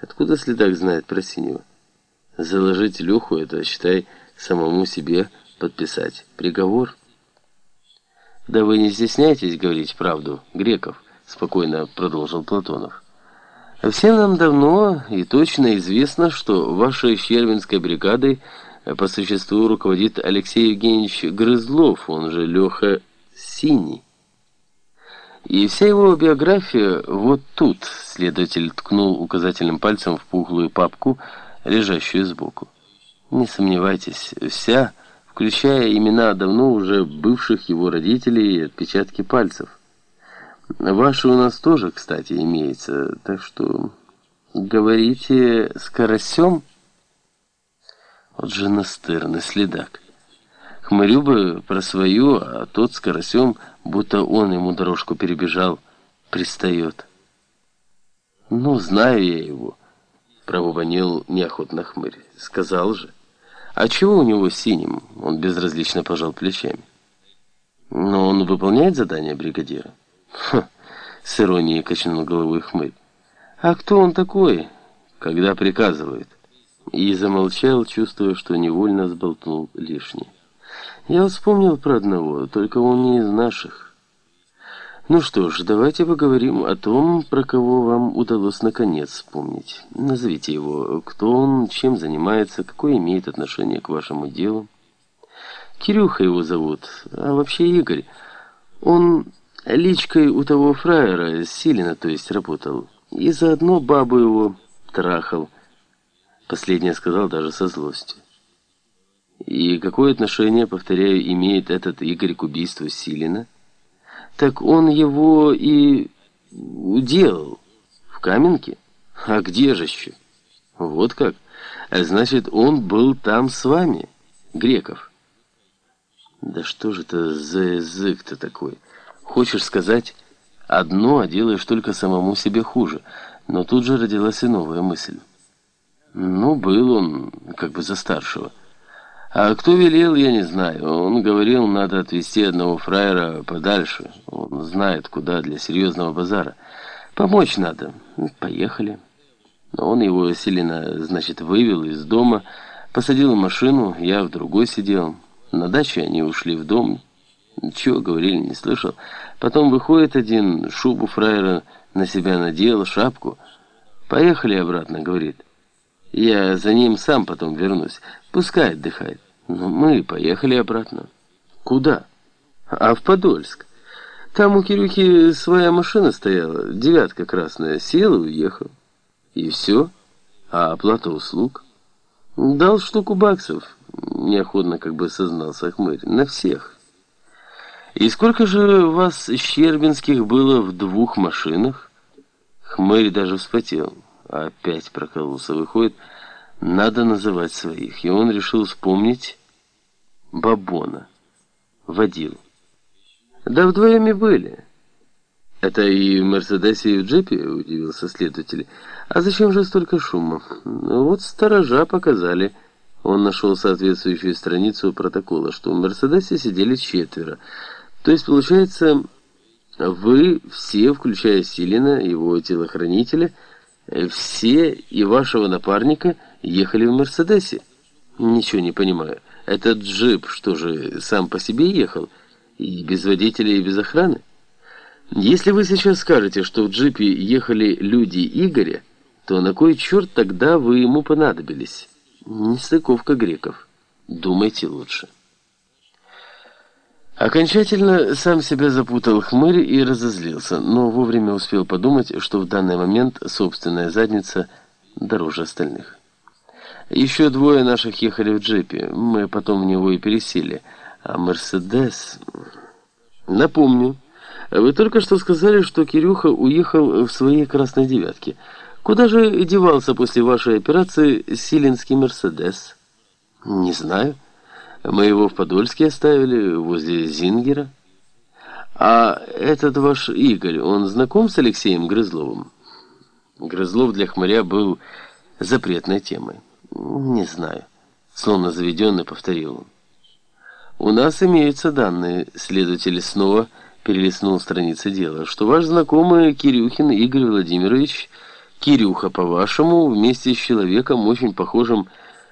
Откуда следак знает про Синего? Заложить Леху — это, считай, самому себе подписать приговор. «Да вы не стесняйтесь говорить правду, Греков», — спокойно продолжил Платонов. «Всем нам давно и точно известно, что вашей Щербинской бригадой по существу руководит Алексей Евгеньевич Грызлов, он же Леха Синий. И вся его биография вот тут, следователь ткнул указательным пальцем в пухлую папку, лежащую сбоку. Не сомневайтесь, вся включая имена давно уже бывших его родителей и отпечатки пальцев. Ваши у нас тоже, кстати, имеется, так что говорите с карасем? Вот же настырный следак. Хмырю бы про свою, а тот с карасем, будто он ему дорожку перебежал, пристает. Ну, знаю я его, пробубанил неохотно хмырь. Сказал же. «А чего у него синим?» Он безразлично пожал плечами. «Но он выполняет задание бригадира?» «Ха!» — с иронией качнул головой хмырь. «А кто он такой, когда приказывает?» И замолчал, чувствуя, что невольно сболтнул лишнее. «Я вспомнил про одного, только он не из наших». Ну что ж, давайте поговорим о том, про кого вам удалось наконец вспомнить. Назовите его, кто он, чем занимается, какое имеет отношение к вашему делу. Кирюха его зовут, а вообще Игорь. Он личкой у того фраера, Силина, то есть, работал. И заодно бабу его трахал. Последнее сказал даже со злостью. И какое отношение, повторяю, имеет этот Игорь к убийству Силина? Так он его и уделал в Каменке? А где же еще? Вот как? Значит, он был там с вами, Греков. Да что же это за язык-то такой? Хочешь сказать одно, а делаешь только самому себе хуже. Но тут же родилась и новая мысль. Ну, был он как бы за старшего. А кто велел, я не знаю. Он говорил, надо отвезти одного фраера подальше. Он знает, куда для серьезного базара. Помочь надо. Поехали. Он его сильно, значит, вывел из дома, посадил в машину, я в другой сидел. На даче они ушли в дом. Чего говорили, не слышал. Потом выходит один, шубу фраера на себя надел, шапку. «Поехали обратно», — говорит. Я за ним сам потом вернусь. Пускай отдыхает. Но мы поехали обратно. Куда? А в Подольск. Там у Кирюхи своя машина стояла, девятка красная. Сел и уехал. И все. А оплата услуг? Дал штуку баксов. Неохотно как бы сознался Хмырь. На всех. И сколько же вас Щербинских было в двух машинах? Хмырь даже вспотел. Опять прокололся. Выходит, надо называть своих. И он решил вспомнить Бабона. Водил. Да вдвоем и были. Это и в Мерседесе, и в джипе, удивился следователь. А зачем же столько шума? Вот сторожа показали. Он нашел соответствующую страницу протокола, что в Мерседесе сидели четверо. То есть, получается, вы все, включая Силина, его телохранителя, все и вашего напарника ехали в Мерседесе. Ничего не понимаю. Этот джип, что же, сам по себе ехал? И без водителя, и без охраны? Если вы сейчас скажете, что в джипе ехали люди Игоря, то на кой черт тогда вы ему понадобились? Нестыковка греков. Думайте лучше. Окончательно сам себя запутал хмырь и разозлился, но вовремя успел подумать, что в данный момент собственная задница дороже остальных. Еще двое наших ехали в джипе, мы потом в него и пересели, а Мерседес... Напомню, вы только что сказали, что Кирюха уехал в своей красной девятке. Куда же девался после вашей операции Силинский Мерседес? Не знаю. Мы его в Подольске оставили, возле Зингера. А этот ваш Игорь, он знаком с Алексеем Грызловым? Грызлов для хмыря был запретной темой. Не знаю. Словно заведенный повторил он. У нас имеются данные, следователь снова перелистнул страницы дела, что ваш знакомый Кирюхин Игорь Владимирович Кирюха, по-вашему, вместе с человеком, очень похожим